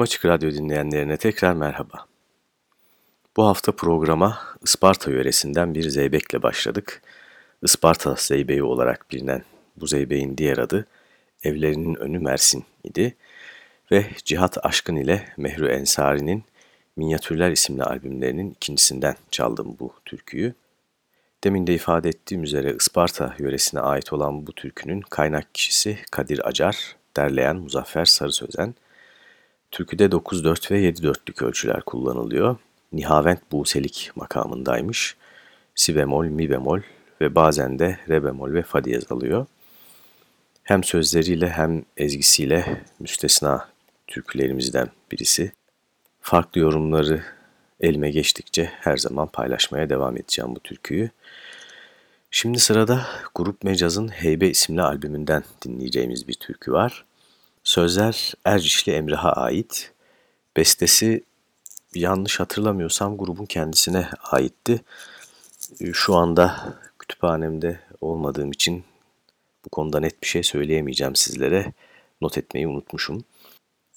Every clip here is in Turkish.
Tüm Açık Radyo dinleyenlerine tekrar merhaba. Bu hafta programa Isparta yöresinden bir zeybekle başladık. Isparta zeybeği olarak bilinen bu zeybeğin diğer adı Evlerinin Önü Mersin idi ve Cihat Aşkın ile Mehru Ensari'nin Minyatürler isimli albümlerinin ikincisinden çaldım bu türküyü. Demin de ifade ettiğim üzere Isparta yöresine ait olan bu türkünün kaynak kişisi Kadir Acar, derleyen Muzaffer Sarı Sözen, Türküde 9-4 ve 7-4'lük ölçüler kullanılıyor. Nihavent buselik makamındaymış. Si bemol, mi bemol ve bazen de re bemol ve fa diyez alıyor. Hem sözleriyle hem ezgisiyle müstesna türkülerimizden birisi. Farklı yorumları elime geçtikçe her zaman paylaşmaya devam edeceğim bu türküyü. Şimdi sırada Grup Mecaz'ın Heybe isimli albümünden dinleyeceğimiz bir türkü var. Sözler Ercişli Emrah'a ait. Bestesi yanlış hatırlamıyorsam grubun kendisine aitti. Şu anda kütüphanemde olmadığım için bu konuda net bir şey söyleyemeyeceğim sizlere. Not etmeyi unutmuşum.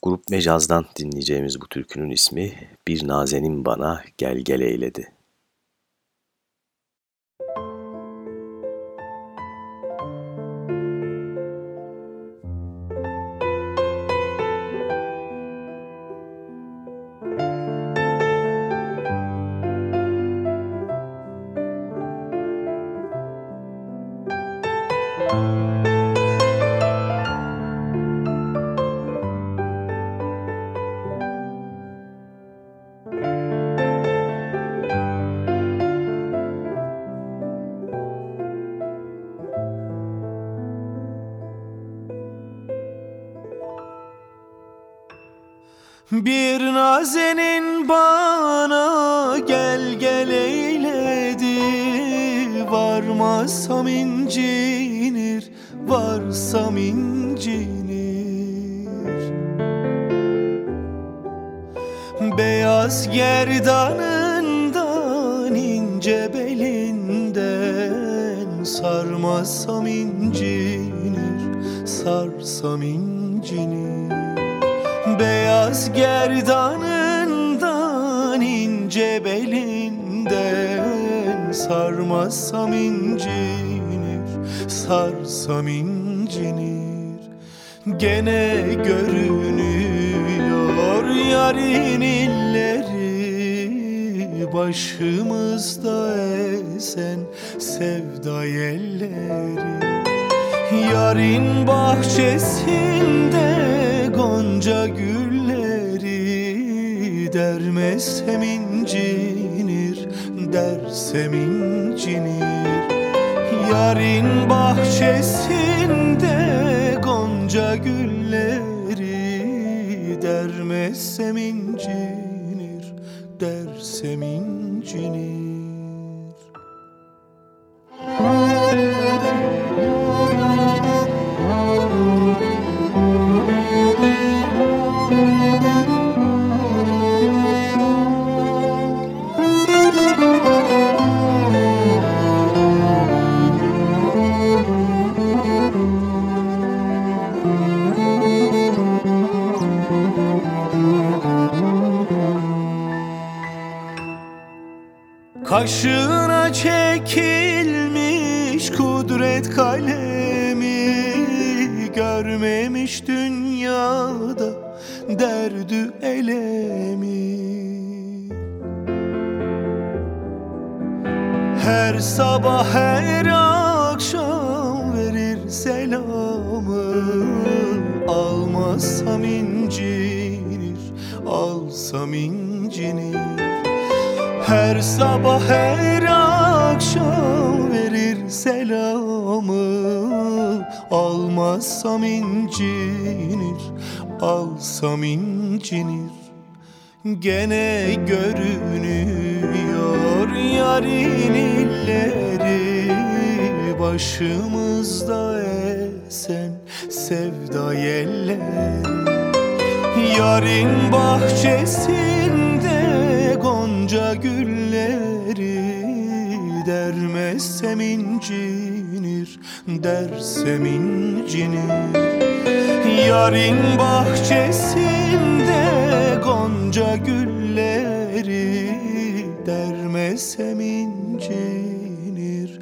Grup Mecaz'dan dinleyeceğimiz bu türkünün ismi Bir Nazenin Bana Gel Gel Eyledi. Gene görünüyor yarın illeri Başımızda esen sevda elleri. Yarın bahçesinde gonca gülleri Dermezsem incinir, dersem incinir. Yarın bahçesinde gonca gülleri Dermezsem incinir, dersem incinir derdü elemi. Her sabah her akşam verir selamı. Almazsam incinir, alsam incinir. Her sabah her akşam verir selamı. Almazsam incinir, alsam incinir Gene görünüyor yarın illeri. Başımızda esen sevda yelleri. Yarın bahçesinde gonca gülleri. Dermezsem incinir, dersem incinir Yarın bahçesinde gonca gülleri Dermezsem incinir,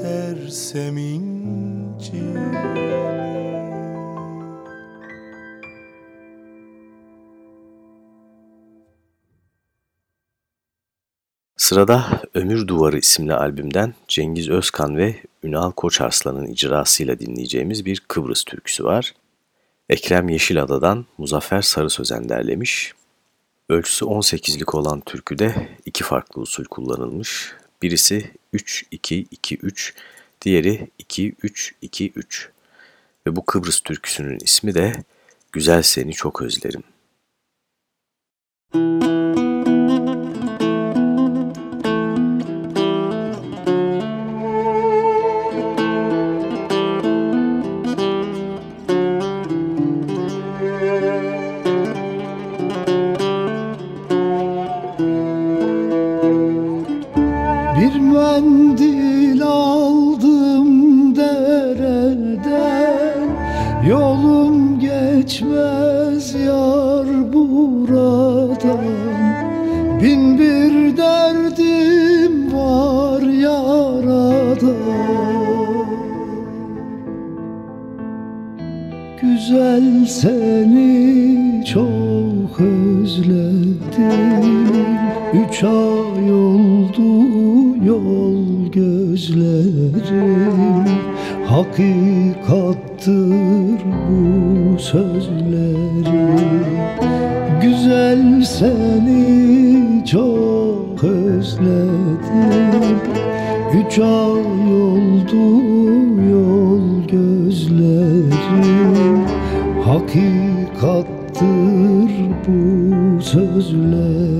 dersem incinir Sırada Ömür Duvarı isimli albümden Cengiz Özkan ve Ünal Koçarslan'ın icrasıyla dinleyeceğimiz bir Kıbrıs türküsü var. Ekrem Yeşilada'dan Muzaffer Sarı Sözen derlemiş. Ölçüsü 18'lik olan türküde iki farklı usul kullanılmış. Birisi 3-2-2-3, diğeri 2-3-2-3. Ve bu Kıbrıs türküsünün ismi de Güzel Seni Çok Özlerim. mendil aldım dereden Yolum geçmez yar buradan. Bin bir derdim var yaradan. Güzel seni çok özledim. Üç ay yol gözlerim Hakikattır bu sözlerim. Güzel seni çok özledim. Üç ay oldu yol gözlerim. Hakikattır bu sözlerim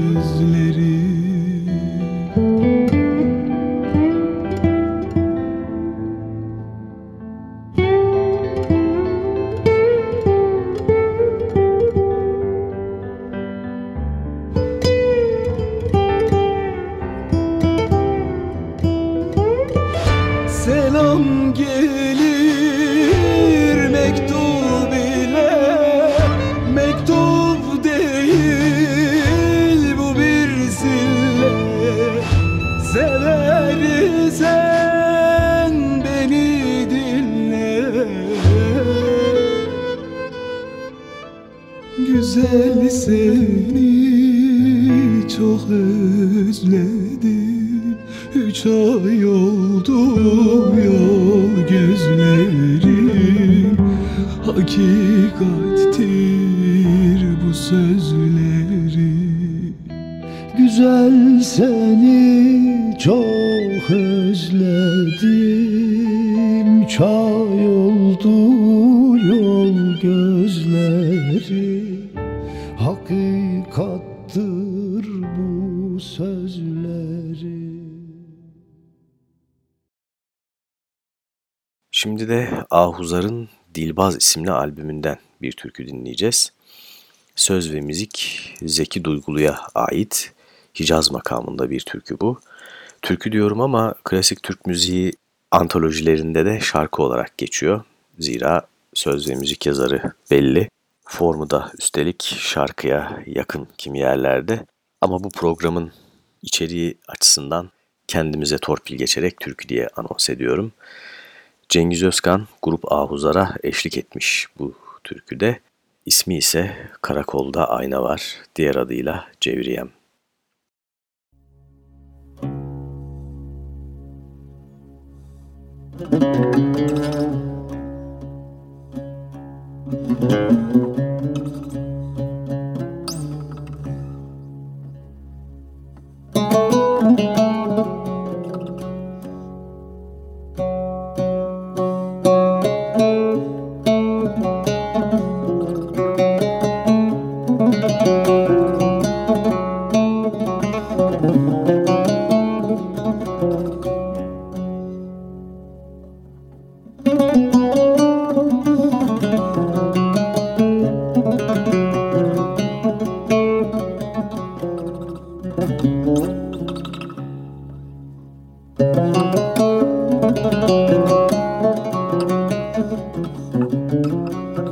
Hakikattır bu sözleri Şimdi de Ahuzar'ın Dilbaz isimli albümünden bir türkü dinleyeceğiz. Söz ve müzik Zeki Duygulu'ya ait Hicaz makamında bir türkü bu. Türkü diyorum ama klasik Türk müziği antolojilerinde de şarkı olarak geçiyor. Zira söz ve müzik yazarı belli. Formu da üstelik şarkıya yakın kimi yerlerde. Ama bu programın içeriği açısından kendimize torpil geçerek türkü diye anons ediyorum. Cengiz Özkan Grup Ahuzar'a eşlik etmiş bu türküde. İsmi ise Karakolda Ayna Var, diğer adıyla Cevriyem. Müzik Música Música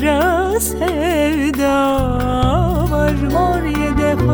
kara sevda var. Mor yede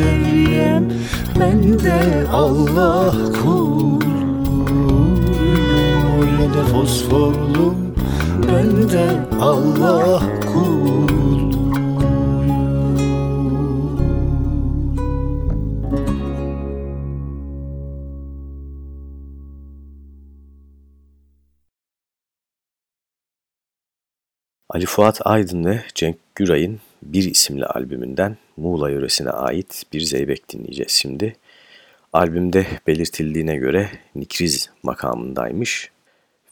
geldim Cevriyem Ben de Allah kuluyum Orada fosforlum Ben de Allah kuluyum Ali Fuat Aydın ve Cenk Güray'ın Bir isimli albümünden Muğla yöresine ait bir zeybek dinleyeceğiz şimdi. Albümde belirtildiğine göre Nikriz makamındaymış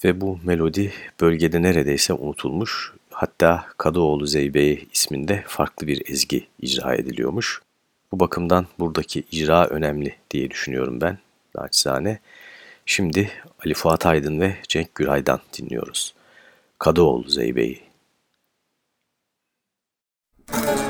ve bu melodi bölgede neredeyse unutulmuş. Hatta Kadıoğlu Zeybeği isminde farklı bir ezgi icra ediliyormuş. Bu bakımdan buradaki icra önemli diye düşünüyorum ben naçizane. Şimdi Ali Fuat Aydın ve Cenk Güray'dan dinliyoruz. Kadıoğlu Zeybeği. you.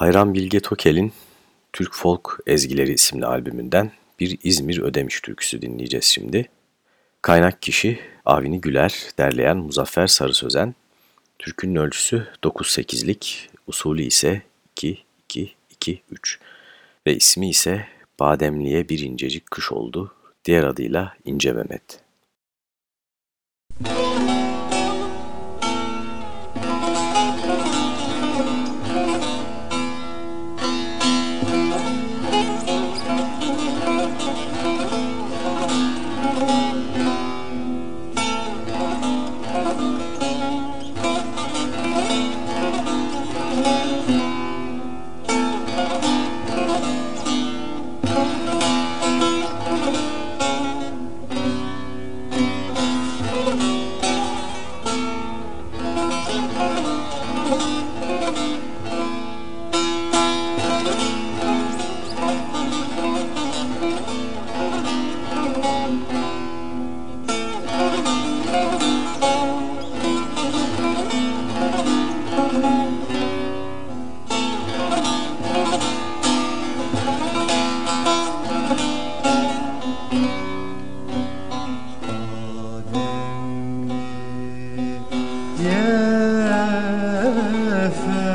Bayram Bilge Tokel'in Türk Folk Ezgileri isimli albümünden bir İzmir Ödemiş türküsü dinleyeceğiz şimdi. Kaynak kişi Avni Güler, derleyen Muzaffer Sarı Sözen. Türkünün ölçüsü 9-8'lik, usulü ise 2-2-2-3 ve ismi ise Bademli'ye bir incecik kış oldu, diğer adıyla İnce Mehmet. FM.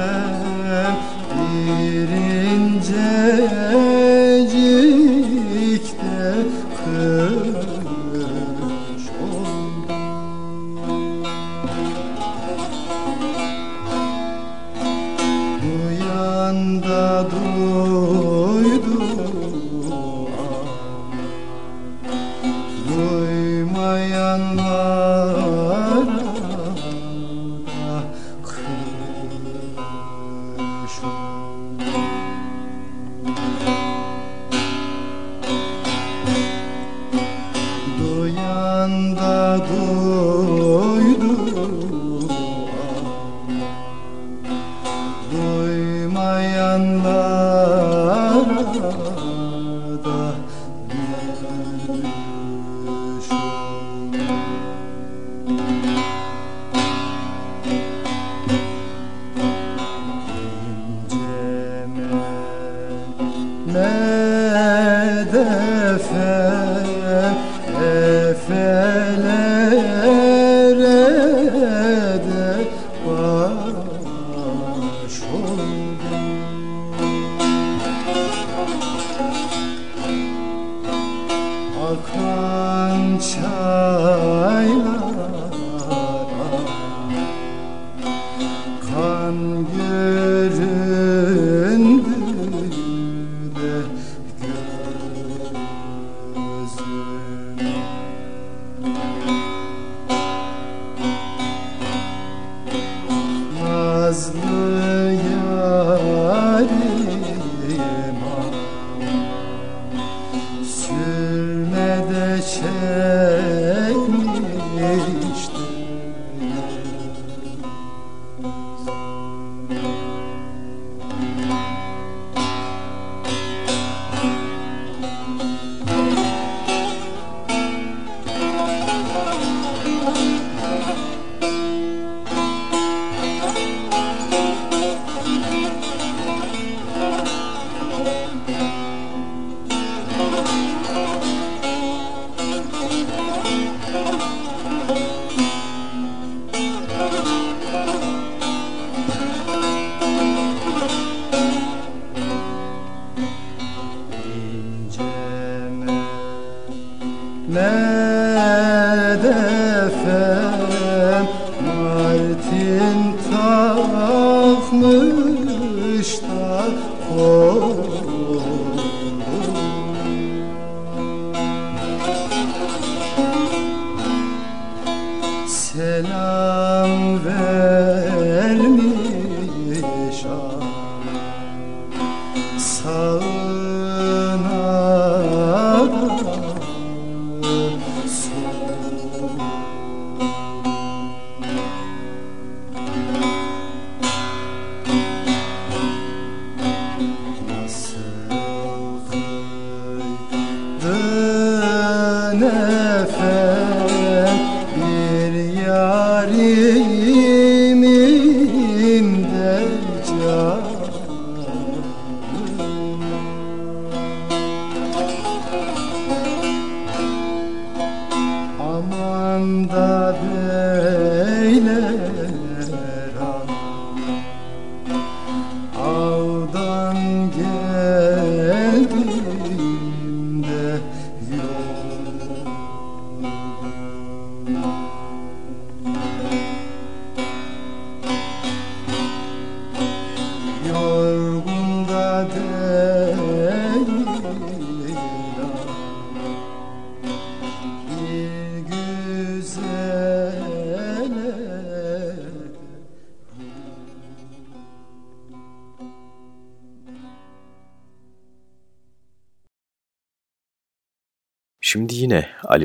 sefer bir yarim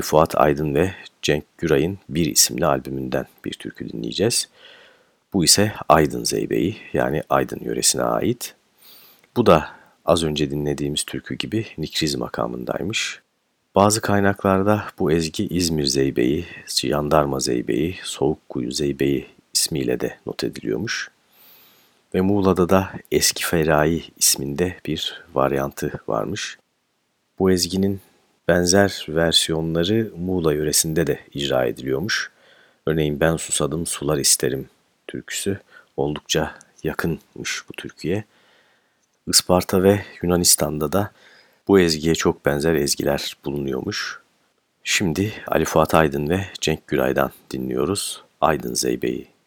Fuat Aydın ve Cenk Güray'ın Bir isimli albümünden bir türkü dinleyeceğiz. Bu ise Aydın Zeybe'yi yani Aydın yöresine ait. Bu da az önce dinlediğimiz türkü gibi Nikriz makamındaymış. Bazı kaynaklarda bu ezgi İzmir Zeybe'yi, Yandarma Zeybe'yi, Soğukkuyu Zeybe'yi ismiyle de not ediliyormuş. Ve Muğla'da da Eski Ferai isminde bir varyantı varmış. Bu ezginin benzer versiyonları Muğla yöresinde de icra ediliyormuş. Örneğin Ben Susadım Sular İsterim türküsü oldukça yakınmış bu türküye. Isparta ve Yunanistan'da da bu ezgiye çok benzer ezgiler bulunuyormuş. Şimdi Ali Fuat Aydın ve Cenk Güray'dan dinliyoruz Aydın Zeybe'yi.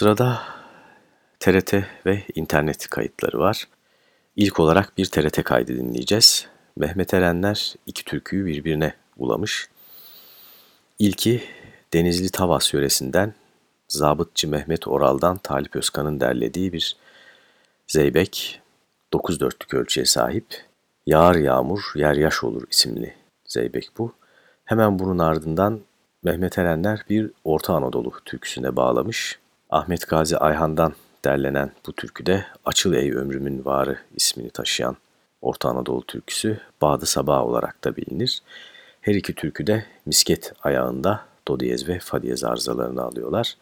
Sırada TRT ve internet kayıtları var. İlk olarak bir TRT kaydı dinleyeceğiz. Mehmet Erenler iki türküyü birbirine bulamış. İlki Denizli Tavas yöresinden Zabıtçı Mehmet Oral'dan Talip Özkan'ın derlediği bir zeybek 9 dörtlük ölçüye sahip Yağar Yağmur Yer Yaş Olur isimli zeybek bu. Hemen bunun ardından Mehmet Erenler bir Orta Anadolu türküsüne bağlamış. Ahmet Gazi Ayhan'dan derlenen bu türküde Açıl Ey Ömrümün Varı ismini taşıyan Orta Anadolu türküsü Bağdı Sabah olarak da bilinir. Her iki türkü de misket ayağında do diyez ve fa diyez arızalarını alıyorlar.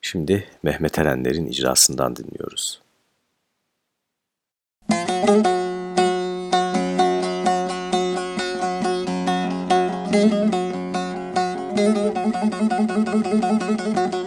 Şimdi Mehmet Erenler'in icrasından dinliyoruz. Müzik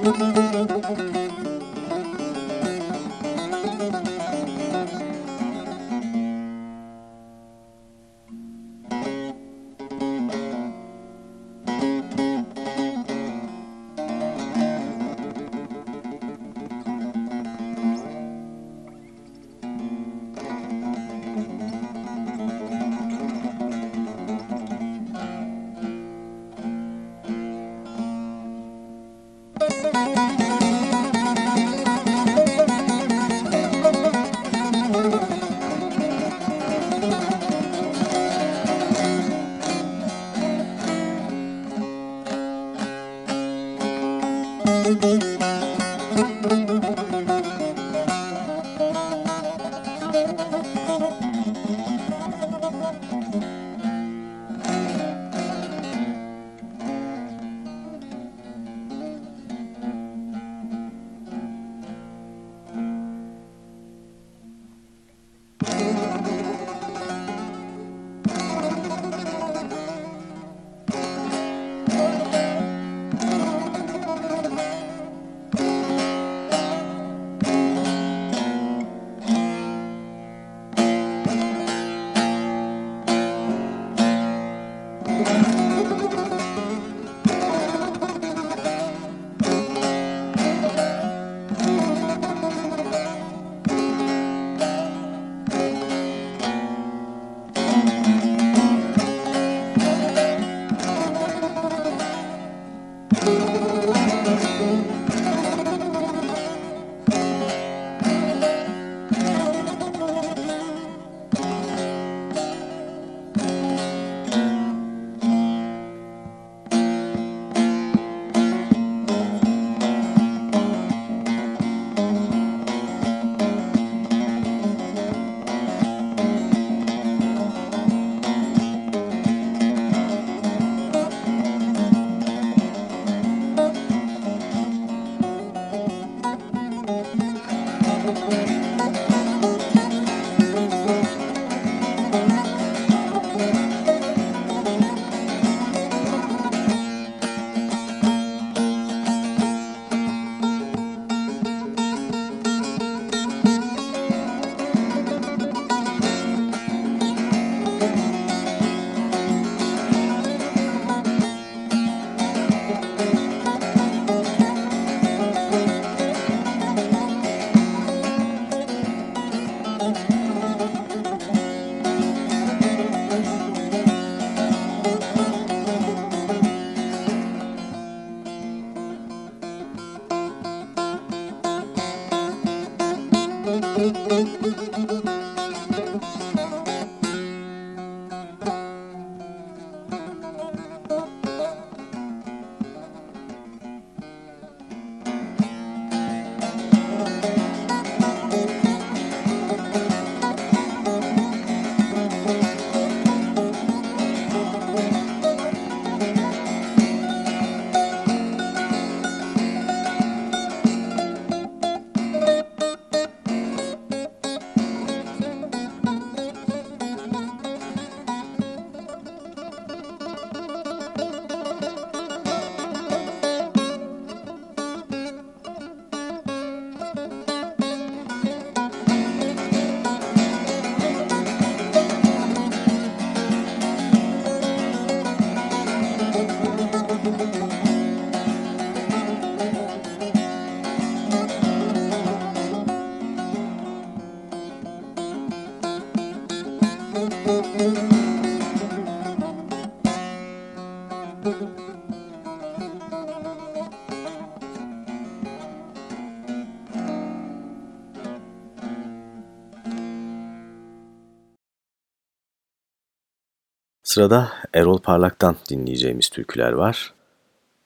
Sırada Erol Parlak'tan dinleyeceğimiz türküler var.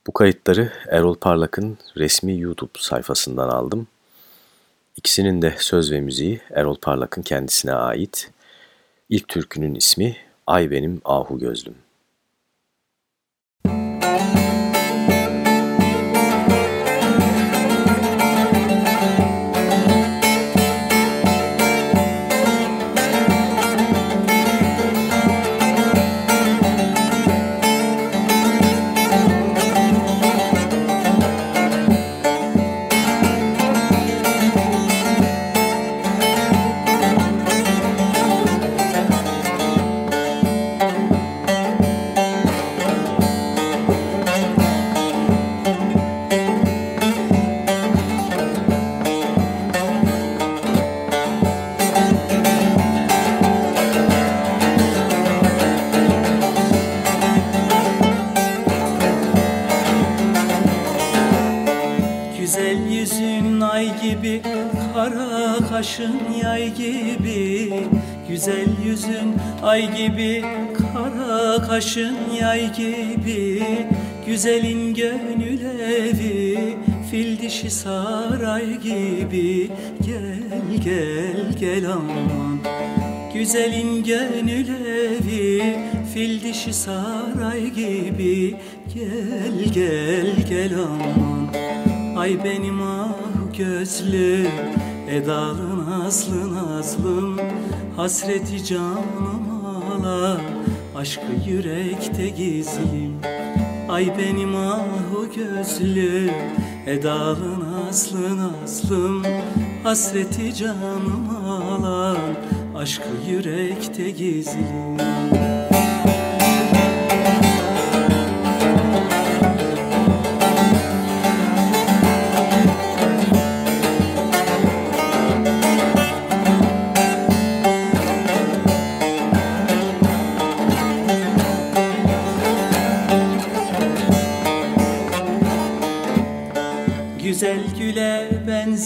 Bu kayıtları Erol Parlak'ın resmi YouTube sayfasından aldım. İkisinin de söz ve müziği Erol Parlak'ın kendisine ait. İlk türkünün ismi Ay Benim Ahu Gözlüm. Kaşın yay gibi Güzel yüzün ay gibi Kara kaşın yay gibi Güzelin gönül evi Fil dişi saray gibi. Gel gel gel aman. Güzelin gönül evi Fil dişi saray gibi. Gel gel gel aman. Ay benim ah gözlüm Edalı nazlı nazlım Hasreti canım ağla Aşkı yürekte gizlim Ay benim ahu gözlüm. Edalı nazlı nazlım Hasreti canım ağla Aşkı yürekte gizlim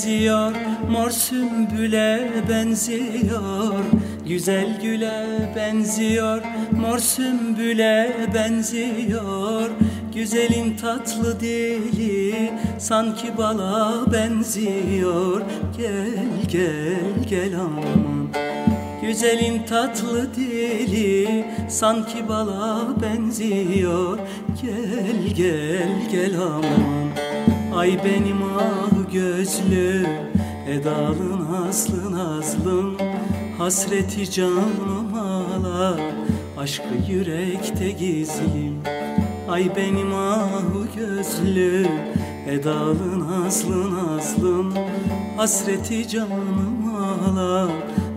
benziyor Mor sümbüle benziyor. Güzel güle benziyor Mor sümbüle benziyor. Güzelin tatlı dili Sanki bala benziyor. Gel gel gel aman. Güzelin tatlı dili Sanki bala benziyor. Gel gel gel aman Ay benim ah gözlü Edalı nazlı nazlım Hasreti canım ağla Aşkı yürekte gizlim. Ay benim ah gözlü Edalı nazlı nazlım Hasreti canım ağla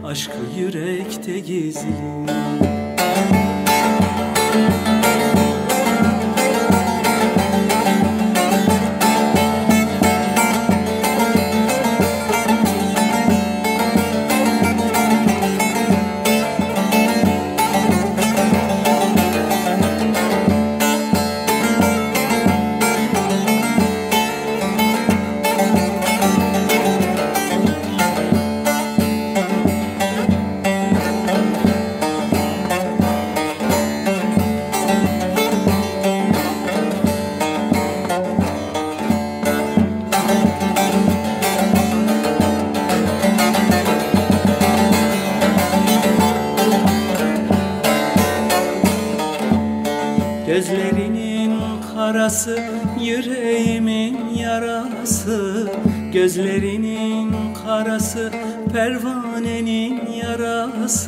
Aşkı yürekte gizlim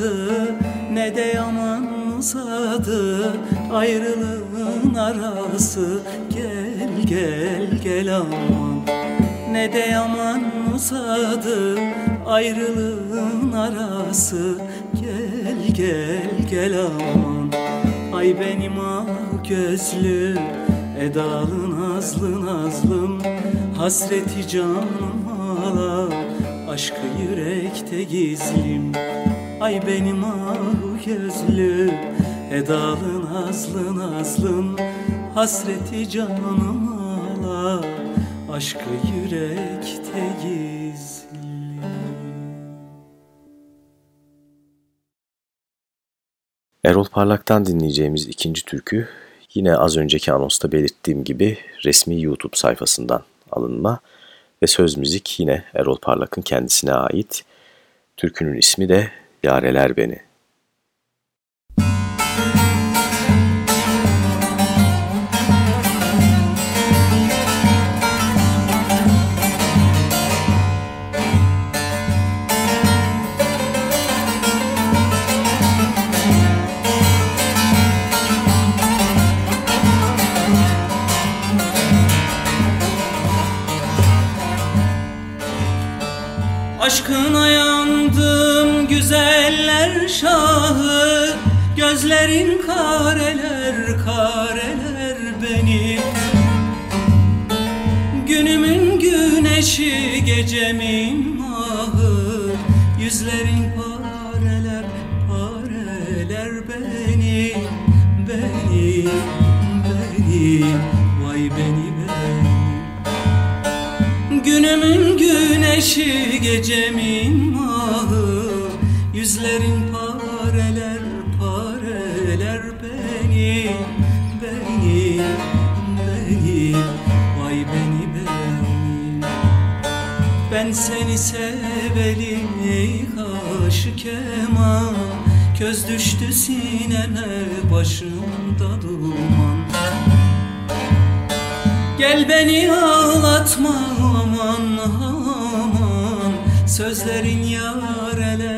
yarası Ne de yaman uzadı. Ayrılığın arası Gel gel gel aman. Ne de yaman uzadı ayrılığın arası. Gel gel gel aman. Ay benim ah gözlüm Edalı nazlı nazlım Hasreti canım ağla Aşkı yürekte gizlim Ay benim ah gözlüm Edalı nazlı nazlım Hasreti canım ağla Aşkı yürekte gizlim Erol Parlak'tan dinleyeceğimiz ikinci türkü yine az önceki anonsta belirttiğim gibi resmi YouTube sayfasından alınma ve söz müzik yine Erol Parlak'ın kendisine ait. Türkünün ismi de Yareler Beni. Aşkına yandım güzeller şahı Gözlerin kareler kareler beni Günümün güneşi gecemin mahı Yüzlerin pareler pareler beni Beni beni vay beni beni Günümün güneşi gecemin mahı Yüzlerin pareler pareler beni Beni beni. Vay beni beni. Ben seni sevelim ey kaşı keman Köz düştü sineme başımda duman. Gel beni ağlatma aman aman. Sözlerin yareler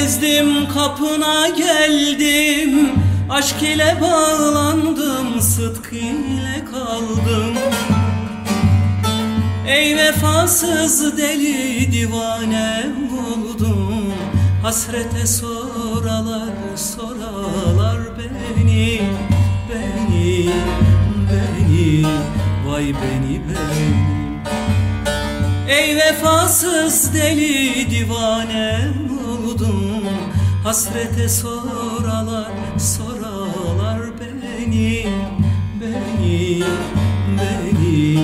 gezdim kapına geldim. Aşk ile bağlandım sıdk ile kaldım. Ey vefasız deli divane oldum. Hasrete soralar soralar beni Beni beni. Vay beni beni. Ey vefasız deli divane Hasrete soralar soralar beni Beni beni.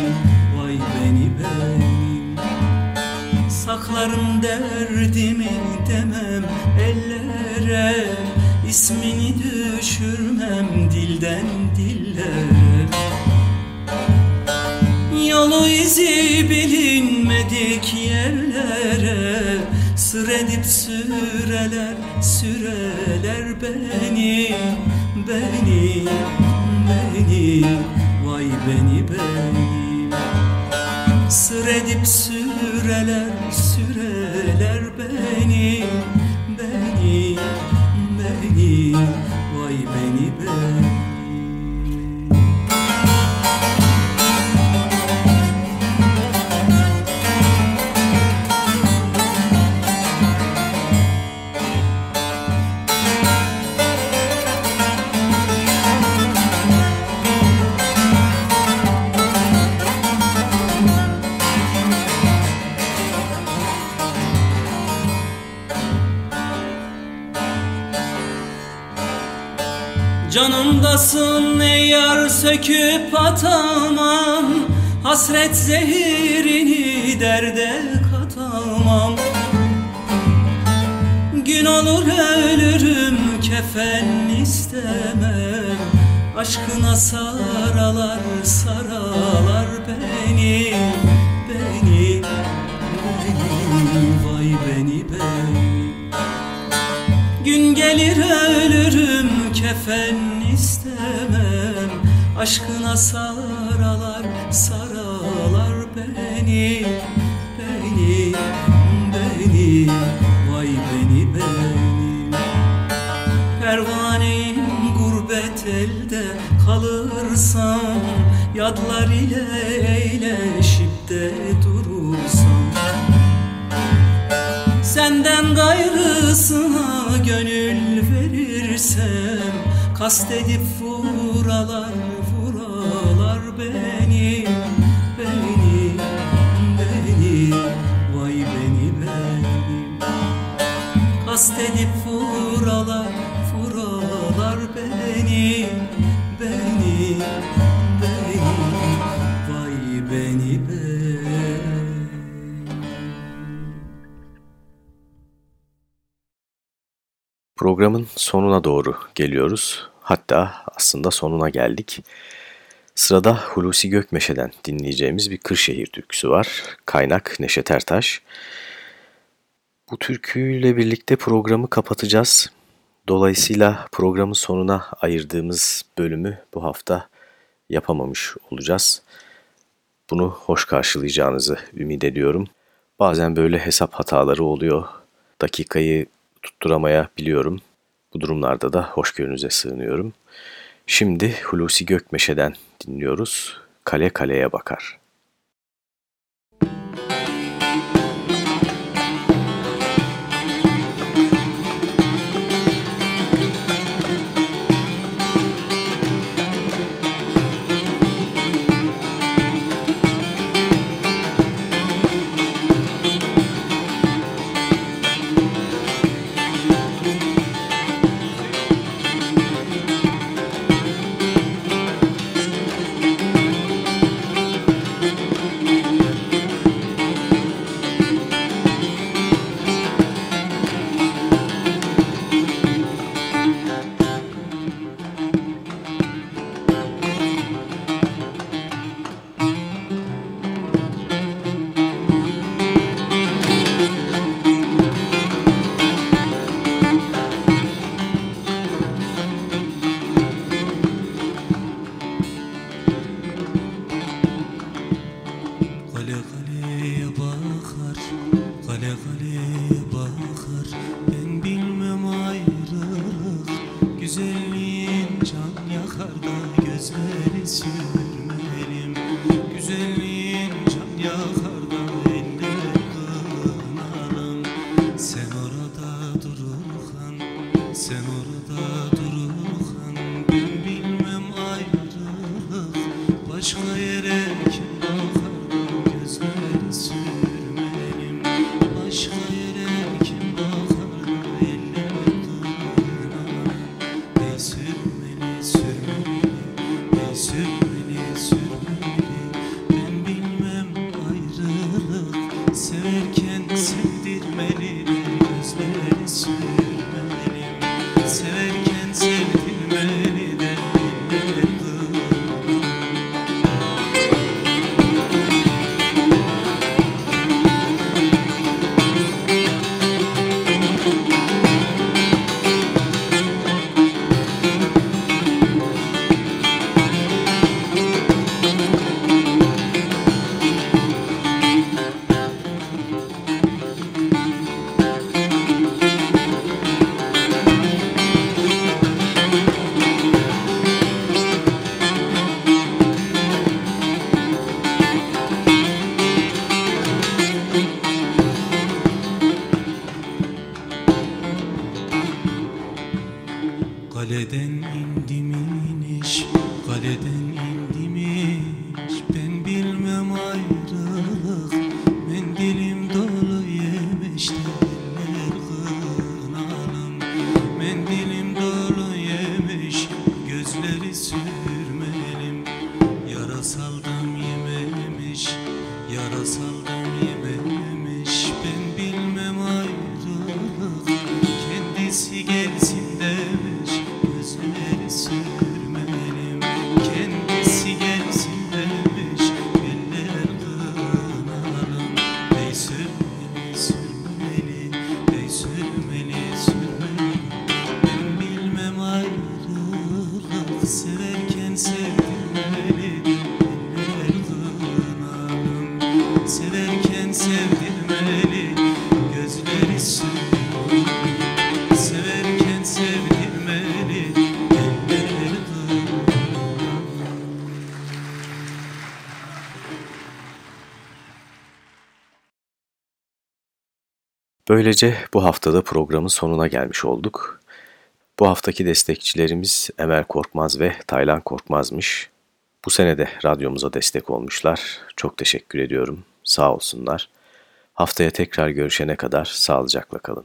Vay beni beni. Saklarım derdimi demem ellere İsmini düşürmem dilden dillere Yolu izi bilinmedik yerlere Sır edip süreler, süreler beni Beni, beni, vay beni beni. Sır edip süreler, süreler beni Beni, beni, söküp atamam. Hasret zehirini derde katamam. Gün olur ölürüm kefen istemem. Aşkına saralar saralar beni Beni, beni, vay beni beni. Gün gelir ölürüm kefen Aşkına saralar saralar beni Beni, beni, vay beni beni. Pervaneyim gurbet elde kalırsam Yadlar ile eğleşip de durursam. Senden gayrısına gönül verirsem Kastedip vuralar beni Beni, beni, vay beni beni Kastedip vuralar vuralar beni Beni, beni, vay beni beni Programın sonuna doğru geliyoruz. Hatta aslında sonuna geldik. Sırada Hulusi Gökmeşe'den dinleyeceğimiz bir Kırşehir türküsü var. Kaynak Neşet Ertaş. Bu türküyle birlikte programı kapatacağız. Dolayısıyla programın sonuna ayırdığımız bölümü bu hafta yapamamış olacağız. Bunu hoş karşılayacağınızı ümit ediyorum. Bazen böyle hesap hataları oluyor. Dakikayı tutturamayabiliyorum. Bu durumlarda da hoşgörünüze sığınıyorum. Şimdi Hulusi Gökmeşe'den dinliyoruz. Kale kaleye bakar. Böylece bu haftada programın sonuna gelmiş olduk. Bu haftaki destekçilerimiz Emel Korkmaz ve Taylan Korkmaz'mış. Bu sene de radyomuza destek olmuşlar. Çok teşekkür ediyorum. Sağ olsunlar. Haftaya tekrar görüşene kadar sağlıcakla kalın.